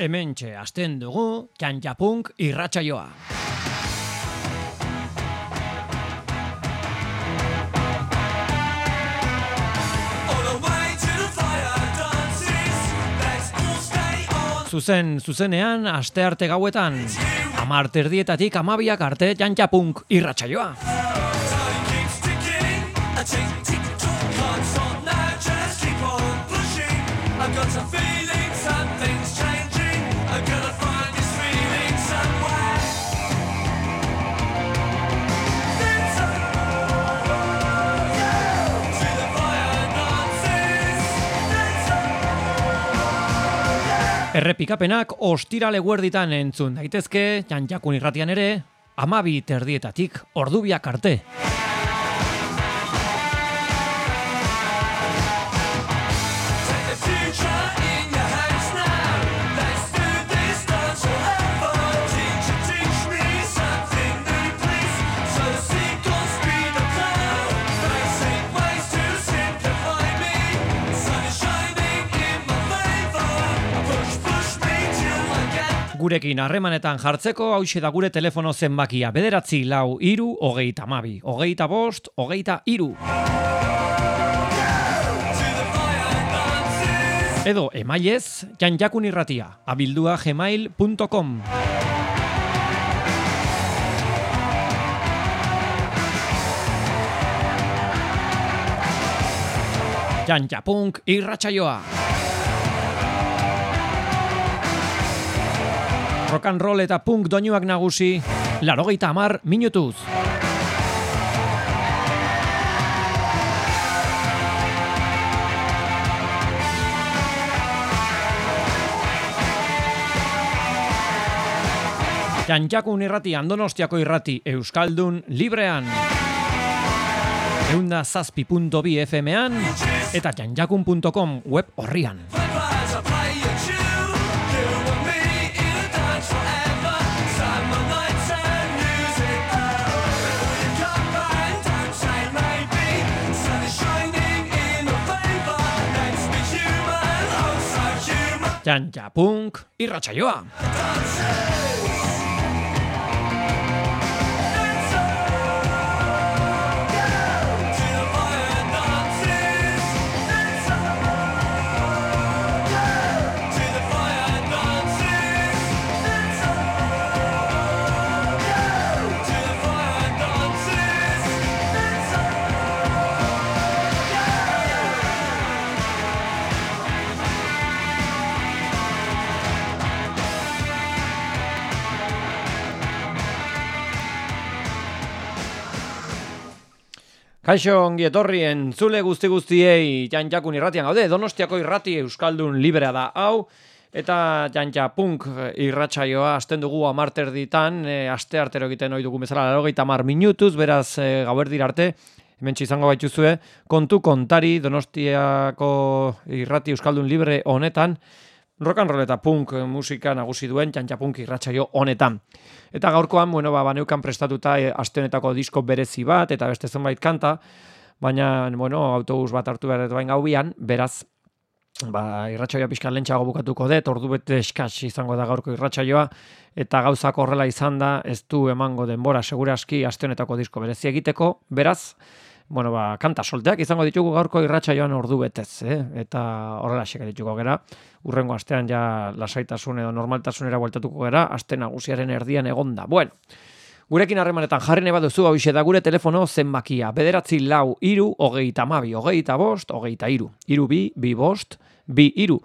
Hemen txe, asten dugu, txantxapunk irratsaioa. Zuzen, zuzenean, aste arte gauetan, amar terdietatik amabiak arte txantxapunk irratsaioa. Errepikapenak ostirale guerditan entzun daitezke, janjakun irratian ere, amabi terdietatik ordubiak arte. Gurekin harremanetan jartzeko hau da gure telefono zenbakia bederatzi lau iru hogeita mabi, hogeita bost, hogeita iru. Edo emailez, janjakun irratia, abildua gmail.com. Janjapunk irratsaioa. Rock and roll eta punk doinuak nagusi, larogeita amar minutuz. Jantjakun irrati, andonostiako irrati, Euskaldun, librean. Eunda zazpi.bi FM-ean eta jantjakun.com web horrian. Jantja Punk irratsaioa. Kaixo ongi etorri entzule guzti guztiei jantjakun irratian gaude, donostiako irrati Euskaldun librea da hau, eta jantja punk irratsaioa asten dugu amarter ditan, e, aste artero egiten ohi dugu bezala larogeita mar minutuz, beraz e, gauer arte, hemen izango baituzue, kontu kontari donostiako irrati Euskaldun libre honetan, rock and roll eta punk musika nagusi duen jantja punk irratsaio honetan. Eta gaurkoan, bueno, ba, baneukan prestatuta e, aste honetako disko berezi bat, eta beste zenbait kanta, baina, bueno, autobus bat hartu behar bain gaubian, beraz, ba, irratsaioa pixka lentsago bukatuko dut, ordu bete eskaz izango da gaurko irratsaioa, eta gauzak horrela izan da, ez du emango denbora, seguraski, aste honetako disko berezi egiteko, beraz, bueno, ba, kanta solteak izango ditugu gaurko irratxa joan ordu betez, eh? eta horrela xeka dituko gera. Urrengo astean ja lasaitasun edo normaltasunera bueltatuko gera, aste nagusiaren erdian egonda. Bueno, gurekin harremanetan jarri ne baduzu hau da gure telefono zenbakia. Bederatzi lau iru, hogeita mabi, hogeita bost, hogeita iru. Iru bi, bi bost, bi iru.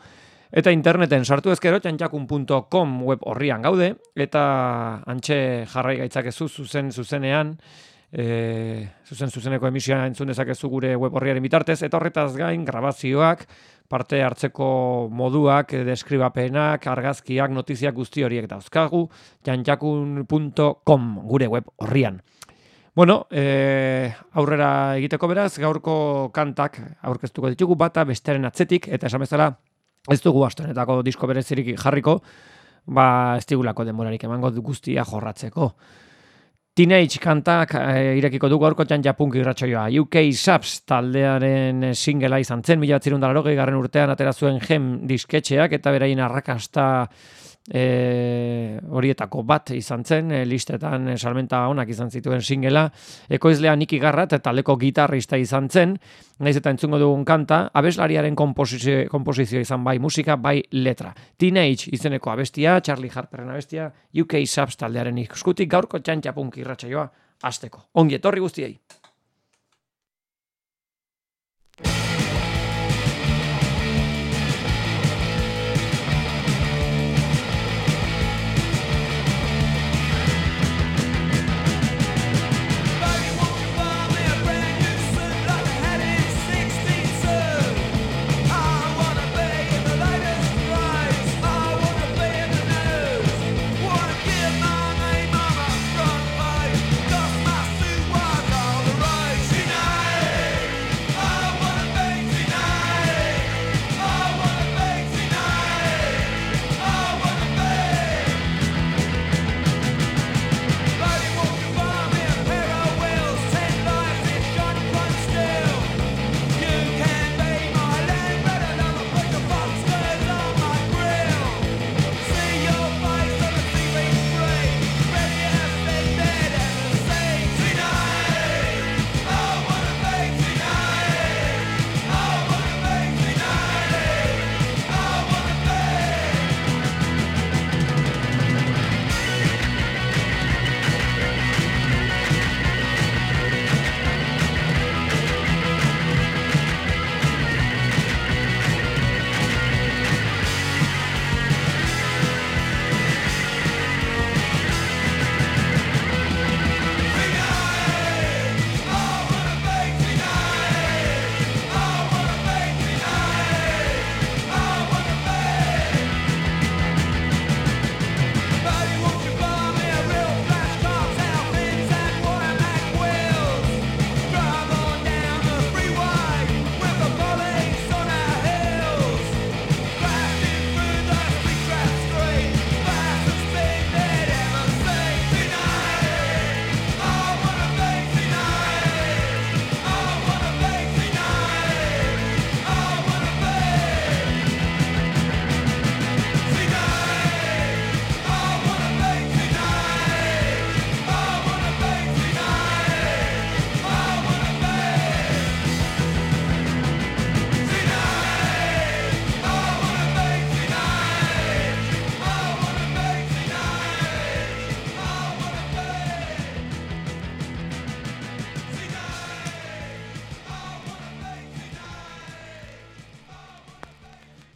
Eta interneten sartu ezkero txantxakun.com web horrian gaude, eta antxe jarrai gaitzakezu zuzen zuzenean, e, zuzen zuzeneko emisioa entzun dezakezu gure web horriaren bitartez, eta horretaz gain grabazioak, parte hartzeko moduak, deskribapenak, argazkiak, notiziak guzti horiek dauzkagu, janjakun.com gure web horrian. Bueno, e, aurrera egiteko beraz, gaurko kantak aurkeztuko ditugu bata besteren atzetik, eta esan bezala ez dugu astenetako disko berezirik jarriko, ba ez digulako denborarik emango guztia jorratzeko. Teenage kantak e, irekiko du gaurko txan japunk irratxoioa. UK Subs taldearen singela izan zen, mila garren urtean atera zuen gem disketxeak eta beraien arrakasta e, horietako bat izan zen, e, listetan e, salmenta honak izan zituen singela, ekoizlea Niki Garrat eta leko gitarrista izan zen, naiz eta entzungo dugun kanta, abeslariaren komposizio, komposizio izan bai musika, bai letra. Teenage izeneko abestia, Charlie Harperen abestia, UK Subs taldearen ikuskutik gaurko txantxapunk irratsaioa asteko. Ongi etorri guztiei!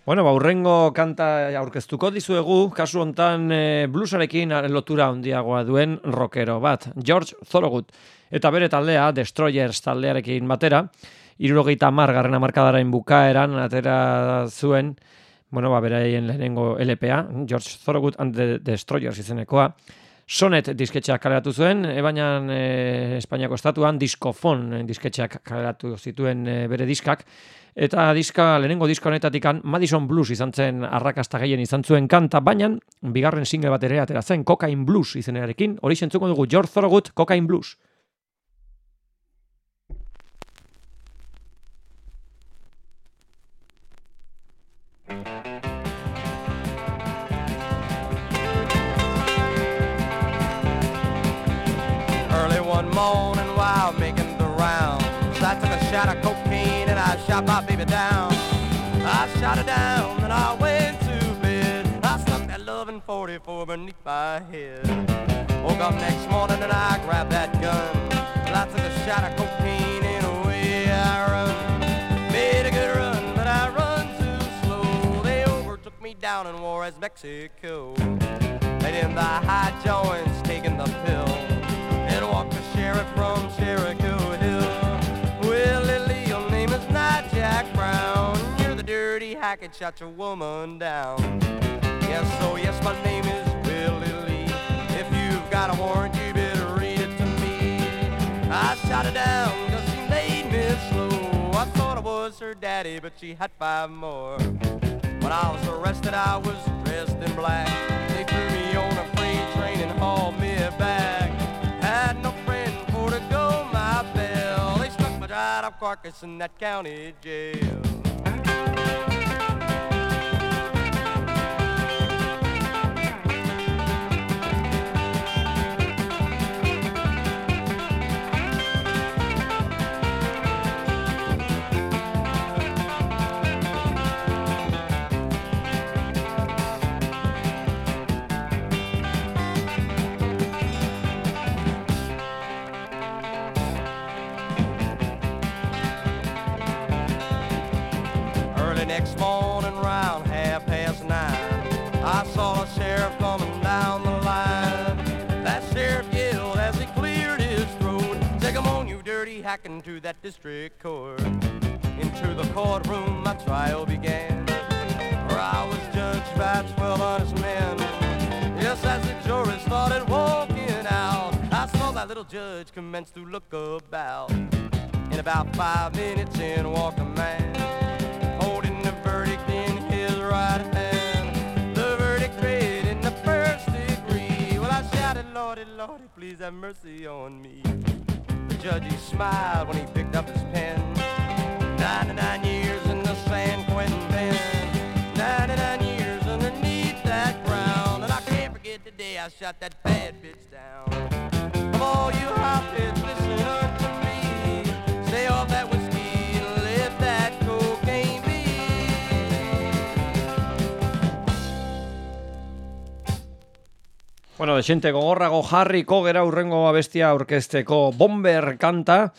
Bueno, ba, urrengo kanta aurkeztuko dizuegu, kasu hontan e, bluesarekin lotura handiagoa duen rockero bat, George Thorogood. Eta bere taldea, Destroyers taldearekin batera, irurogeita margarren amarkadaren bukaeran, atera zuen, bueno, ba, beraien lehenengo LPA, George Thorogood and the Destroyers izenekoa, Sonet disketxeak kaleratu zuen, e, baina e, Espainiako estatuan diskofon disketxeak kaleratu zituen e, bere diskak, Eta diska, lehenengo diska honetatik Madison Blues izan zen arrakasta gehien izan zuen kanta, baina bigarren single bat ere atera zen Cocaine Blues izenearekin, hori sentzuko dugu George Thorogood Cocaine Blues. Shot her down and I went to bed. I stuck that loving 44 beneath my head. Woke up next morning and I grabbed that gun. I took a shot of cocaine and away I run. Made a good run, but I run too slow. They overtook me down in Juarez, Mexico. They in the high joints taking the pill. And walked the sheriff from Jericho Hackett shot your woman down. Yes, oh yes, my name is Willie Lee. If you've got a warrant, you better read it to me. I shot her down cause she made me slow. I thought I was her daddy, but she had five more. When I was arrested, I was dressed in black. They threw me on a freight train and hauled me back. Had no friend for to go my bell. They stuck my dried up carcass in that county jail. Dirty hacking to that district court." Into the courtroom, my trial began, where I was judged by twelve honest men. Yes, as the jury started walking out, I saw that little judge commence to look about. In about five minutes, in walked a man holding the verdict in his right hand. The verdict read in the first degree. Well, I shouted, Lordy, Lordy, please have mercy on me. Judge, he smiled when he picked up his pen. 99 years in the San Quentin pen. 99 years underneath that ground. And I can't forget the day I shot that bad bitch down. Come on, you hotheads, listen unto Bueno, desente gogorrago jarriko gera urrengo abestia aurkezteko Bomber kanta,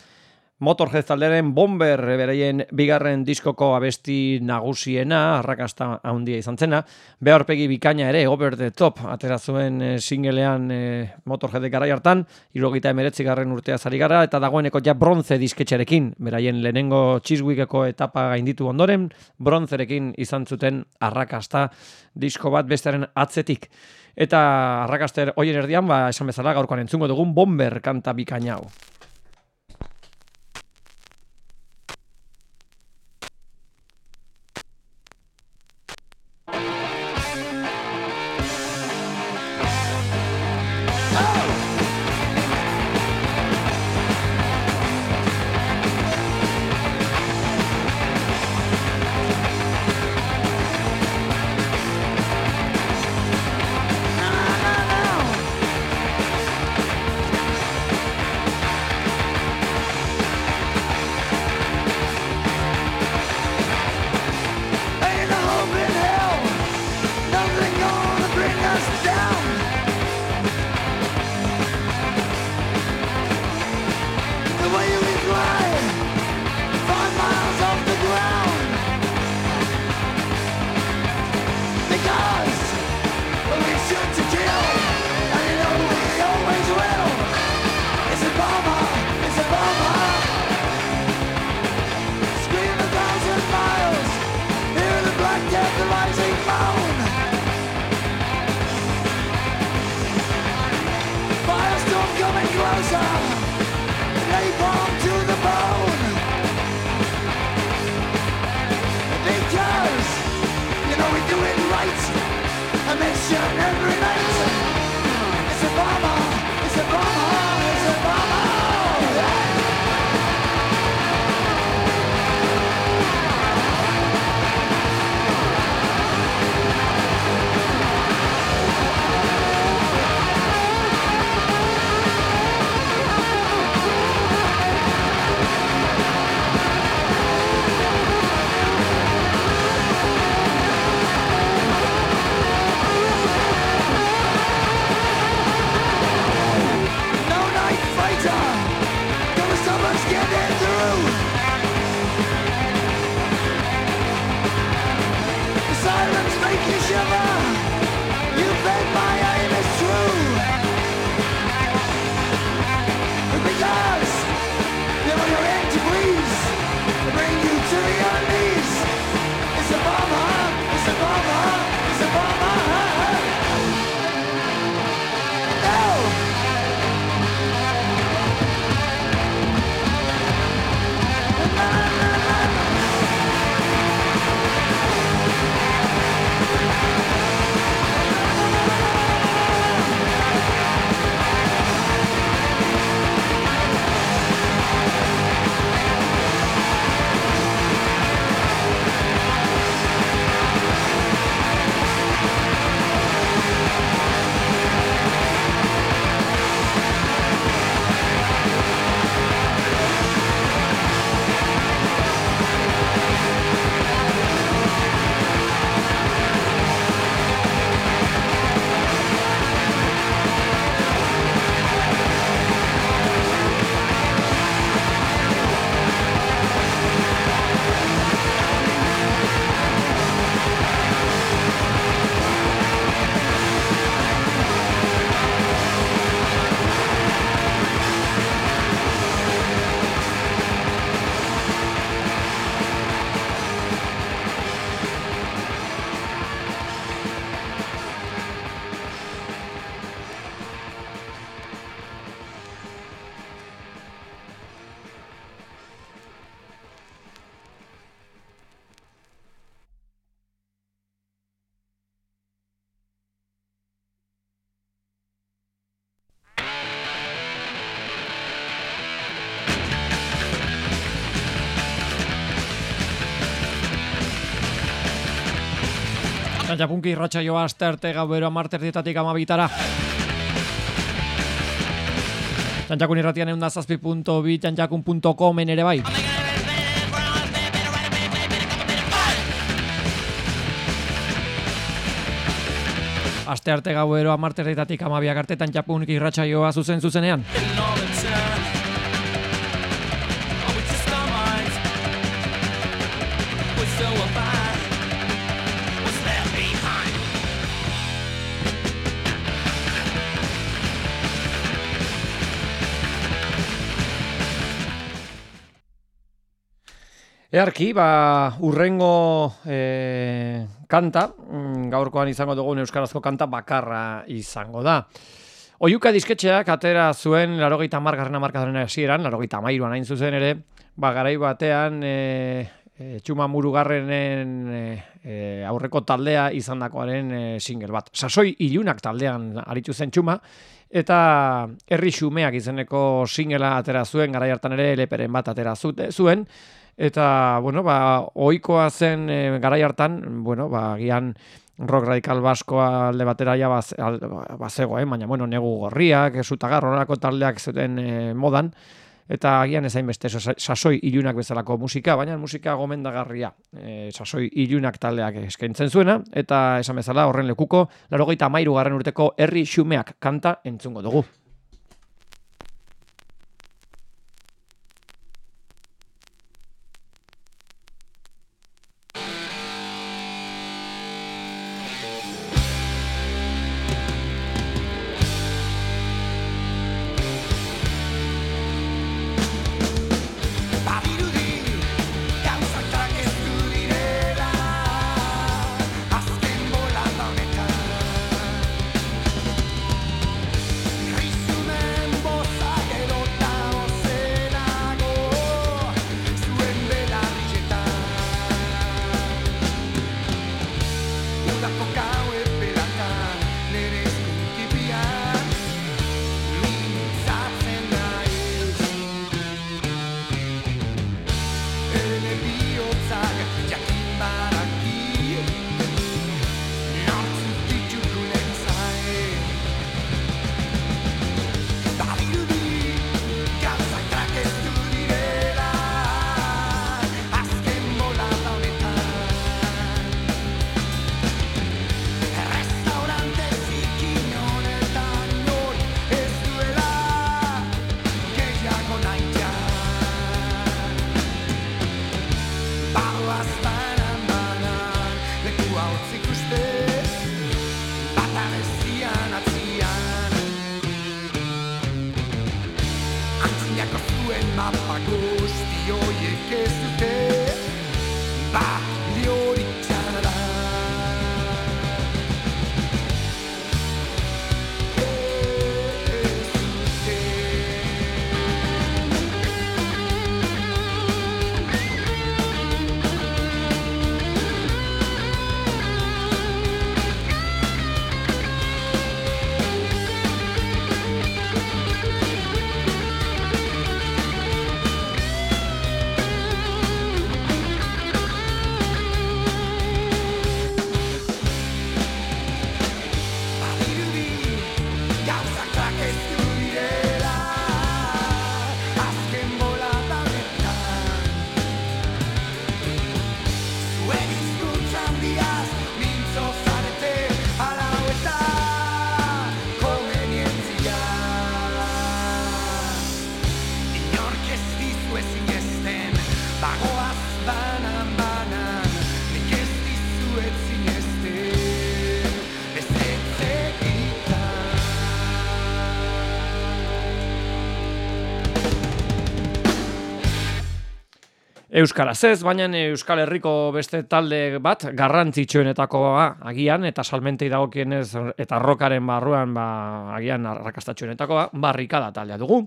Motorhead talderen Bomber beraien bigarren diskoko abesti nagusiena, arrakasta handia izan zena, beharpegi bikaina ere, over the top, atera zuen e, singelean e, Motorhead garai hartan, irogeita emeretzi garren urtea zari gara, eta dagoeneko ja bronze disketxerekin, beraien lehenengo txizguikeko etapa gainditu ondoren, bronzerekin izan zuten arrakasta disko bat bestearen atzetik. Eta arrakaster hoien erdian, ba, esan bezala gaurkoan entzungo dugun bomber kanta bikaina hau. Txantxapunki irratxaioa aste arte gauero amarterdietatik amabitara. Txantxakun irratian egun da zazpi.bi, txantxakun.comen ere bai. Aste arte gauero amarterdietatik amabiak arte txantxapunki irratxaioa zuzen zuzenean. Earki, ba, urrengo e, kanta, mm, gaurkoan izango dugun euskarazko kanta bakarra izango da. Oiuka disketxeak atera zuen larogeita margarren amarkadaren hasieran, larogeita mairuan hain zuzen ere, ba, garai batean e, e, txuma murugarrenen e, aurreko taldea izandakoaren e, single bat. Sasoi ilunak taldean aritu zen txuma, eta herri xumeak izeneko singela atera zuen, garai hartan ere leperen bat atera zuen, eta bueno, ba, ohikoa zen e, garai hartan, bueno, ba, gian rock radical baskoa alde batera ja baz, bazego, eh? baina bueno, negu gorriak, esutagar, horrelako taldeak zuten e, modan, eta agian ezain beste sasoi ilunak bezalako musika, baina musika gomendagarria, e, sasoi ilunak taldeak eskaintzen zuena, eta esan bezala horren lekuko, laro gaita mairu garren urteko herri xumeak kanta entzungo dugu. Euskaraz ez, baina Euskal Herriko beste talde bat garrantzitsuenetakoa agian eta salmentei dagokienez eta rokaren barruan ba, agian arrakastatxoenetakoa barrikada taldea dugu.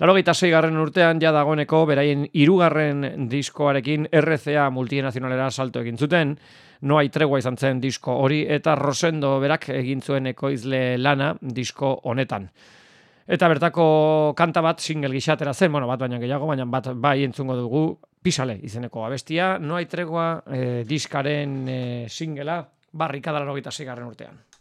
Laro garren urtean ja dagoeneko beraien irugarren diskoarekin RCA multinazionalera salto egin zuten, noai tregua izan zen disko hori eta Rosendo berak egin zuen ekoizle lana disko honetan. Eta bertako kanta bat single gixatera zen, bueno, bat baina gehiago, baina bat bai entzungo dugu, pisale izeneko abestia, no hai tregua eh, diskaren eh, singela, barrikada laro garren urtean.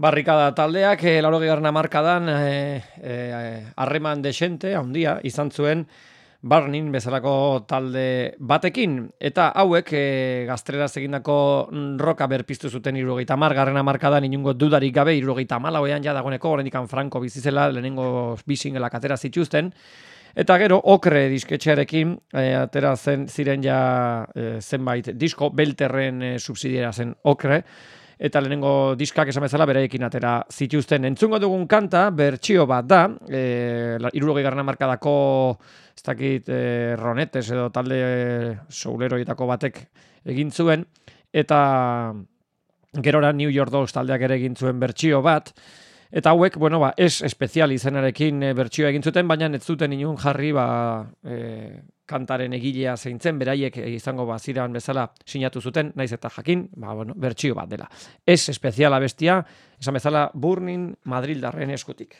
Barrikada taldeak, e, lauro gehiagarren amarkadan, eh, eh, harreman desente, handia, izan zuen, Barnin bezalako talde batekin. Eta hauek e, gaztreraz egindako roka berpiztu zuten irurogeita mar, garren amarkadan inungo dudarik gabe, irurogeita malauean ja dagoeneko, horrendikan Franco bizizela, lehenengo bisingelak atera zituzten. Eta gero, okre disketxearekin, e, atera zen ziren ja e, zenbait disko, belterren e, subsidiera zen okre, eta lehenengo diskak esan bezala beraiekin atera zituzten. Entzungo dugun kanta, bertsio bat da, e, irurogei garrana markadako, ez dakit, e, ronetes edo talde e, souleroietako batek egin zuen, eta gerora New York Dolls taldeak ere egin zuen bertsio bat, Eta hauek, bueno, ba, ez espezial izenarekin e, bertsioa egin zuten, baina ez zuten inun jarri ba, e, kantaren egilea zeintzen, beraiek e, izango ba, ziran bezala sinatu zuten, naiz eta jakin, ba, bueno, bertsio bat dela. Ez espeziala bestia, esan bezala Burning Madrildarren eskutik.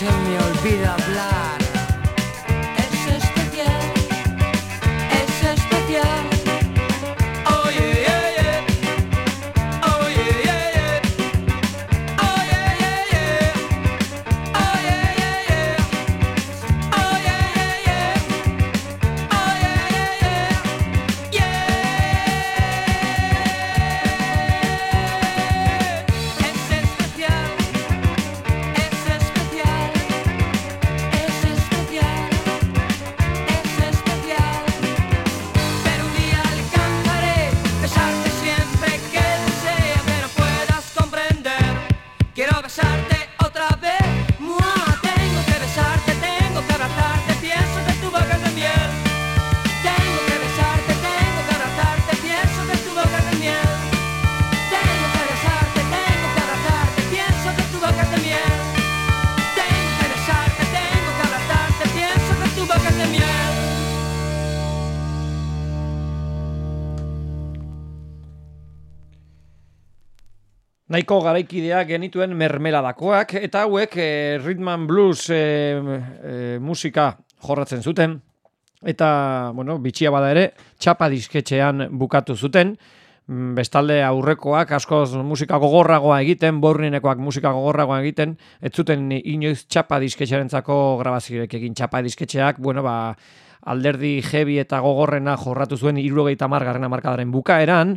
se me olvida hablar. Nahiko garaikideak genituen mermeladakoak, eta hauek e, rhythm and blues e, e, musika jorratzen zuten, eta, bueno, bitxia bada ere, txapa disketxean bukatu zuten, Mm, bestalde aurrekoak askoz musika gogorragoa egiten, borrinekoak musika gogorragoa egiten, ez zuten inoiz txapa disketxearentzako grabazioek egin txapa disketxeak, bueno, ba, alderdi heavy eta gogorrena jorratu zuen irurogeita margarren amarkadaren bukaeran,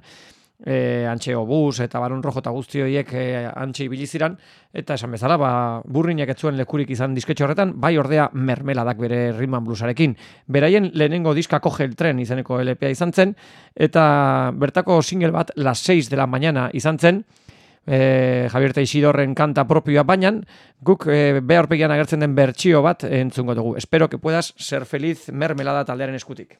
e, antxe obus eta barun rojo eta guzti horiek e, antxe ibili ziran, eta esan bezala, ba, burrinek ez zuen lekurik izan disketxo horretan, bai ordea mermeladak bere Rhythm Bluesarekin. Beraien lehenengo diskako geltren izeneko LPA izan zen, eta bertako single bat las 6 de la mañana izan zen, e, Javier Teixidorren kanta propioa baina, guk e, beharpegian agertzen den bertsio bat entzungo dugu. Espero que puedas ser feliz mermelada taldearen eskutik.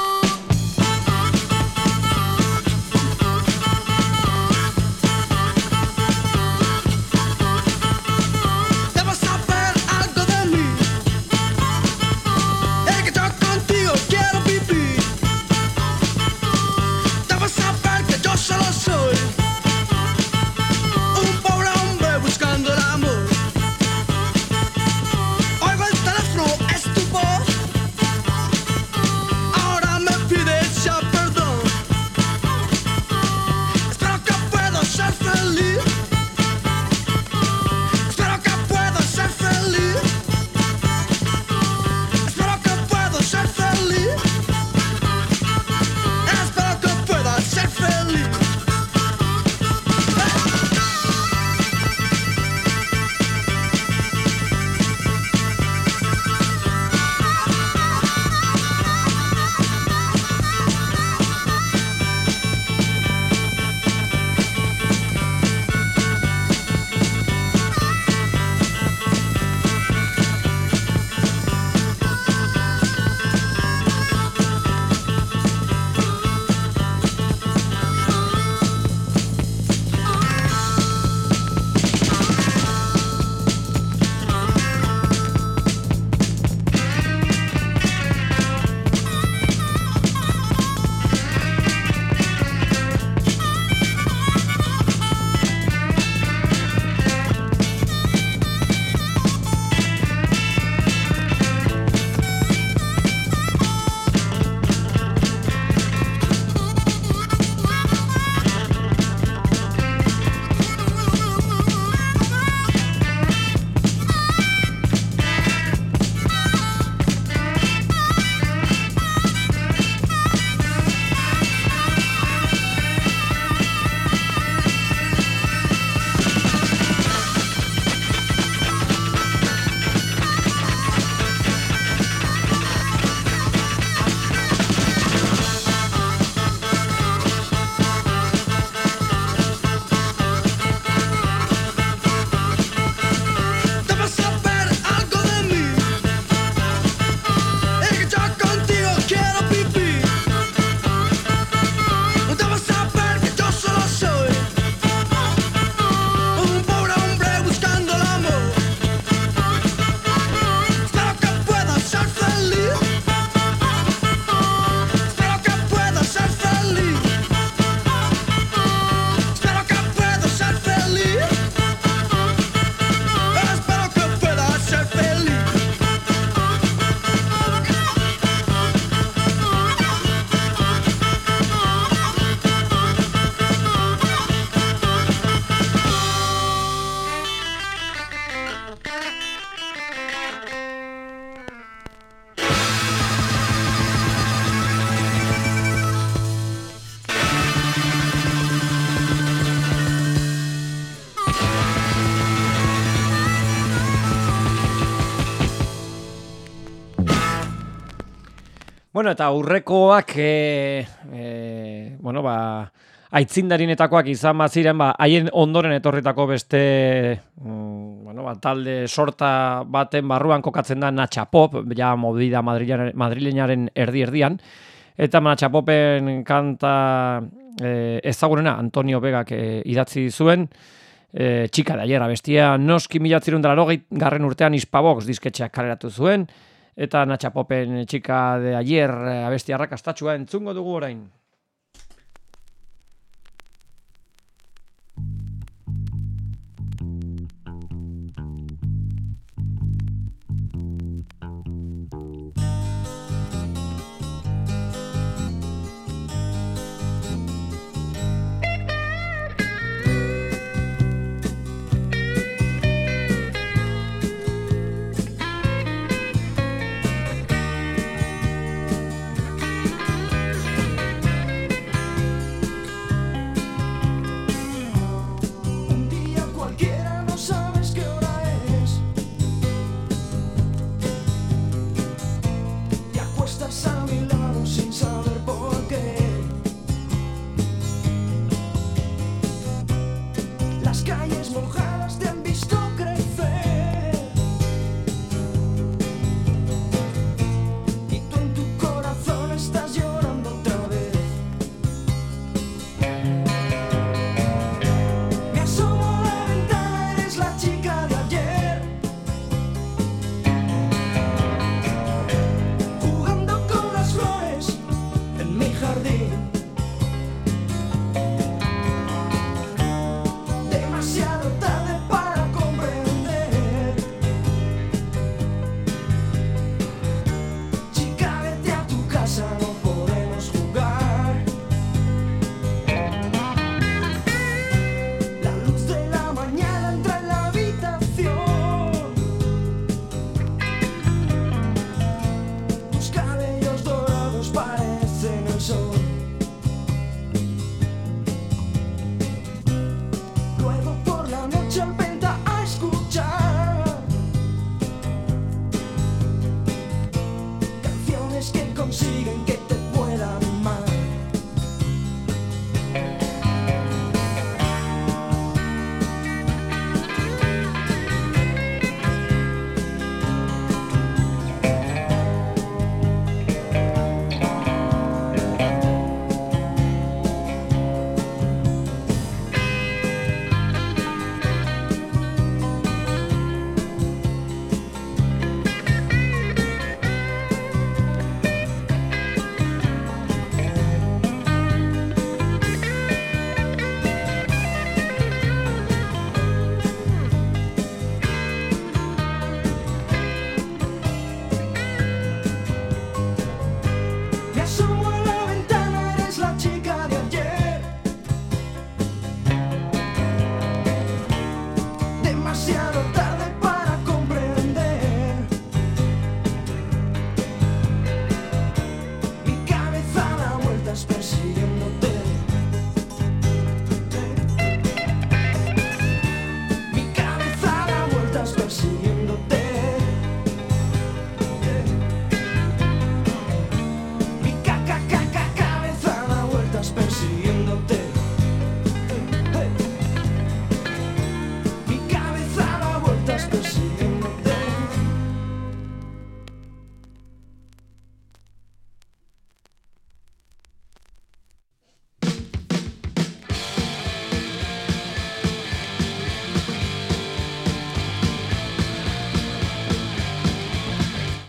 Bueno, eta aurrekoak, e, e, bueno, ba, aitzindarinetakoak izan baziren, ba, haien ondoren etorritako beste, mm, bueno, ba, talde sorta baten barruan kokatzen da Natxa Pop, ja movida madrileñaren, erdi-erdian, eta Natxa Popen kanta e, ezagunena Antonio Begak e, idatzi zuen, e, txika de aiera bestia, noski mila zirun dela garren urtean Hispabox disketxeak kaleratu zuen, eta Natxa Popen txika de ayer eh, abesti arrakastatxua entzungo dugu orain.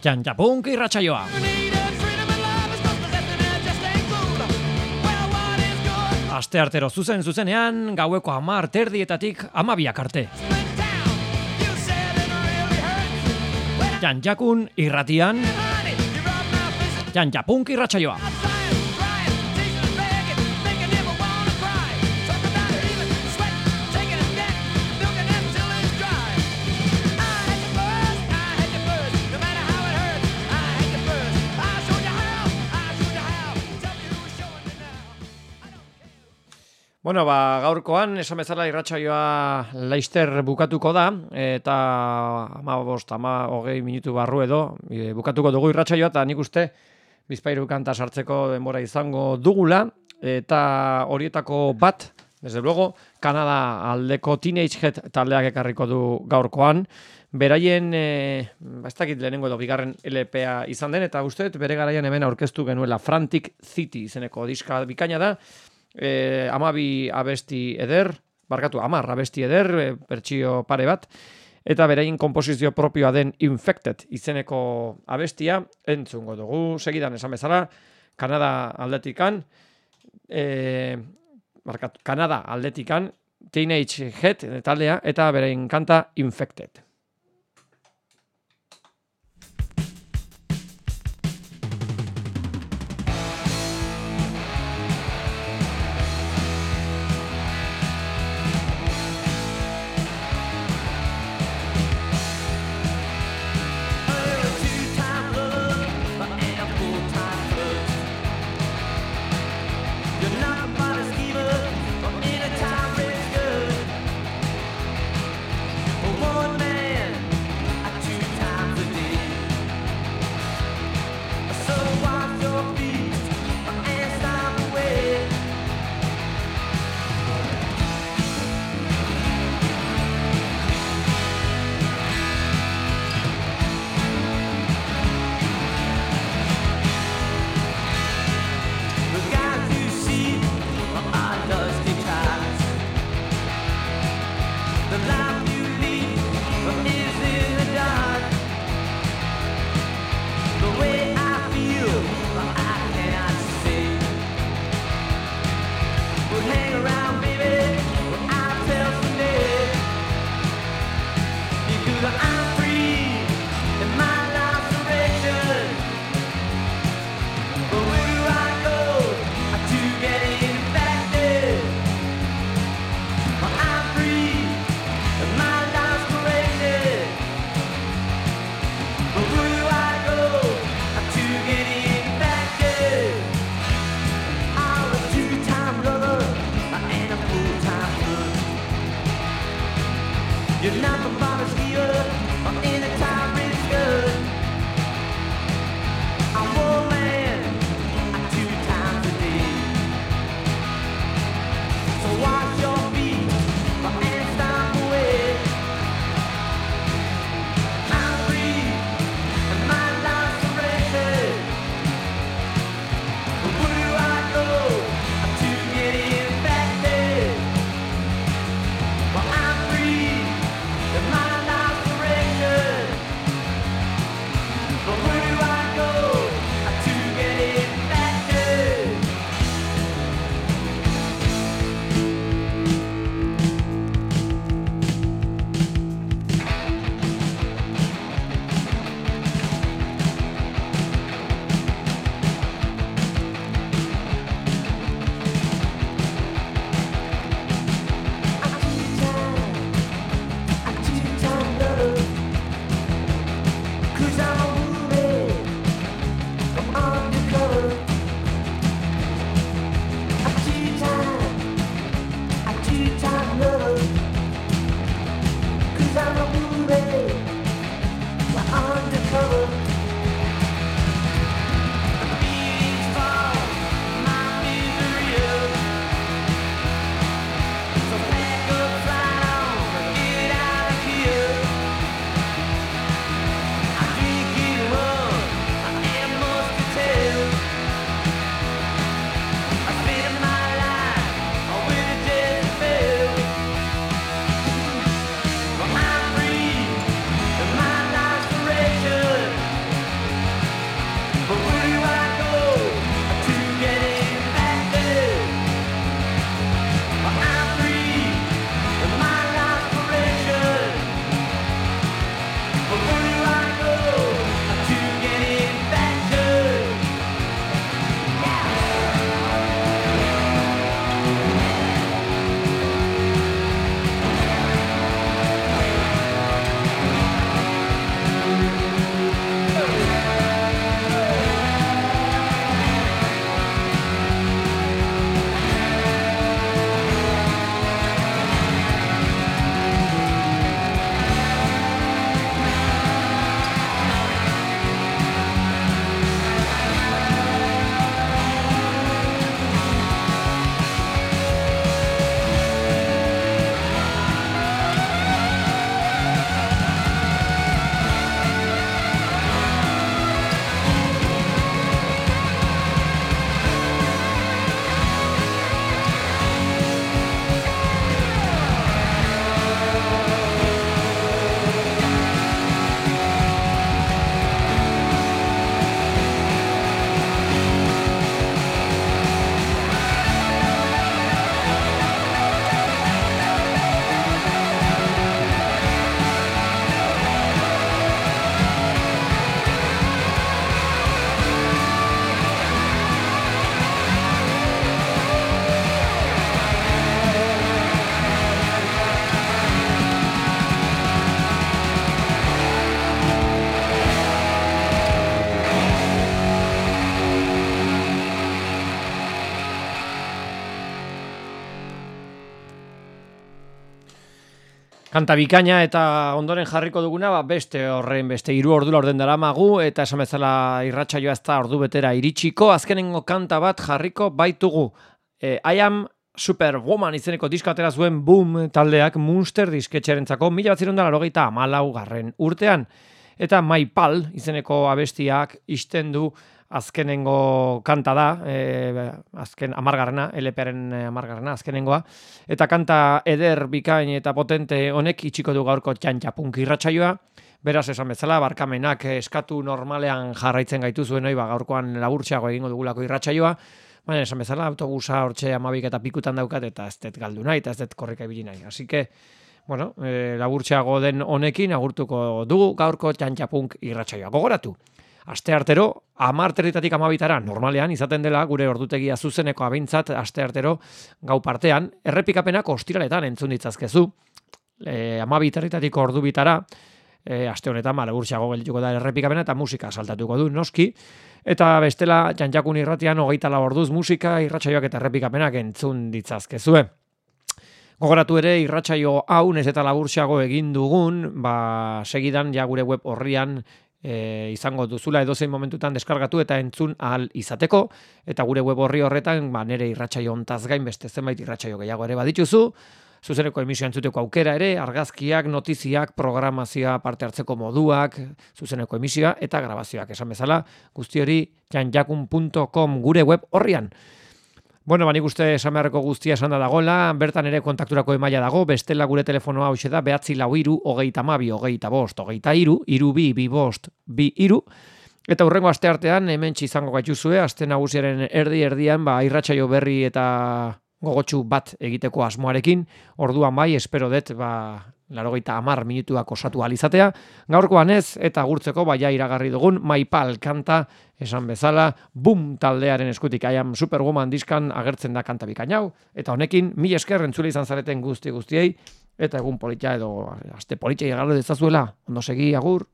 Jantxapunk irratsaioa. Aste artero zuzen zuzenean, gaueko amar terdietatik amabiak arte. Jantxakun irratian, Jantxapunk irratsaioa. Bueno, ba, gaurkoan, esan bezala irratsaioa Leister bukatuko da, eta ama bost, ama hogei minutu barru edo, e, bukatuko dugu irratsaioa, eta nik uste bizpairu kanta sartzeko denbora izango dugula, eta horietako bat, desde luego, Kanada aldeko Teenage Head taldeak ekarriko du gaurkoan, beraien, e, ba, ez dakit lehenengo edo bigarren LPA izan den, eta uste, bere garaian hemen aurkeztu genuela Frantic City izeneko diska bikaina da, e, amabi abesti eder, barkatu, amar abesti eder, e, bertsio pare bat, eta berain komposizio propioa den Infected izeneko abestia, entzungo dugu, segidan esan bezala, Kanada aldetikan, e, barkatu, Kanada aldetikan, Teenage Head taldea, eta berain kanta Infected. Kanta bikaina eta ondoren jarriko duguna, ba, beste horren, beste hiru ordu orden daramagu, eta esan bezala irratsaioa ez da ordu betera iritsiko, azkenengo kanta bat jarriko baitugu. E, I am Superwoman izeneko diska atera zuen Boom taldeak Munster disketxerentzako mila bat arogeita amalau garren urtean. Eta My Pal izeneko abestiak isten du azkenengo kanta da, e, azken amargarrena, LParen amargarrena, azkenengoa. Eta kanta eder bikain eta potente honek itxiko du gaurko txantxapunk irratsaioa. Beraz, esan bezala, barkamenak eskatu normalean jarraitzen gaitu zuen, ba, gaurkoan laburtxeago egingo dugulako irratsaioa. Baina, esan bezala, autobusa hortxe amabik eta pikutan daukat, eta ez dut galdu nahi, eta ez dut korrika ibili nahi. Así que, bueno, e, laburtxeago den honekin agurtuko dugu gaurko txantxapunk irratsaioa. Gogoratu, aste artero, amarterritatik amabitara, normalean, izaten dela, gure ordutegia zuzeneko abintzat, aste artero, gau partean, errepikapenak ostiraletan entzun ditzazkezu, e, amabiterritatik ordu bitara, e, aste honetan, ba, laburtxeago geldituko da errepikapena, eta musika saltatuko du, noski, Eta bestela, janjakun irratian, hogeita lau orduz musika, irratsaioak eta errepikapenak entzun ditzazkezue. Gogoratu ere, irratsaio hau, nez eta laburxago egin dugun, ba, segidan, ja gure web horrian, e, izango duzula edozein momentutan deskargatu eta entzun ahal izateko, eta gure web horri horretan, ba, nere irratsaio ontaz gain beste zenbait irratsaio gehiago ere badituzu, zuzeneko emisioa entzuteko aukera ere, argazkiak, notiziak, programazioa parte hartzeko moduak, zuzeneko emisioa eta grabazioak. Esan bezala, guzti hori janjakun.com gure web horrian. Bueno, ba, nik uste esan beharreko guztia esan da dagoela, bertan ere kontakturako emaila dago, bestela gure telefonoa hau da, behatzi lau iru, hogeita mabi, hogeita bost, hogeita iru, iru bi, bi bost, bi iru, Eta hurrengo aste artean hemen izango gaituzue, aste nagusiaren erdi erdian, ba irratsaio berri eta gogotsu bat egiteko asmoarekin, orduan bai, espero dut, ba, larogeita amar minutuak osatu alizatea, gaurkoan ez, eta gurtzeko baia iragarri dugun, maipal kanta, esan bezala, bum taldearen eskutik, aiam superwoman diskan agertzen da kanta bikainau, eta honekin, mi esker entzule izan zareten guzti guztiei, eta egun politia edo, aste politia egarro dezazuela, ondo segi, agur.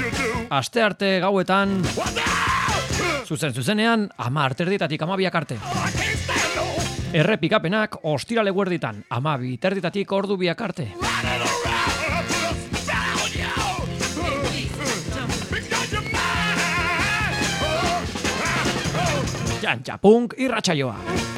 You do. aste arte gauetan, zuzen zuzenean, ama arterditatik amabiak arte. No Errepikapenak ostirale guerditan, amabi terditatik ordu biak arte. running around.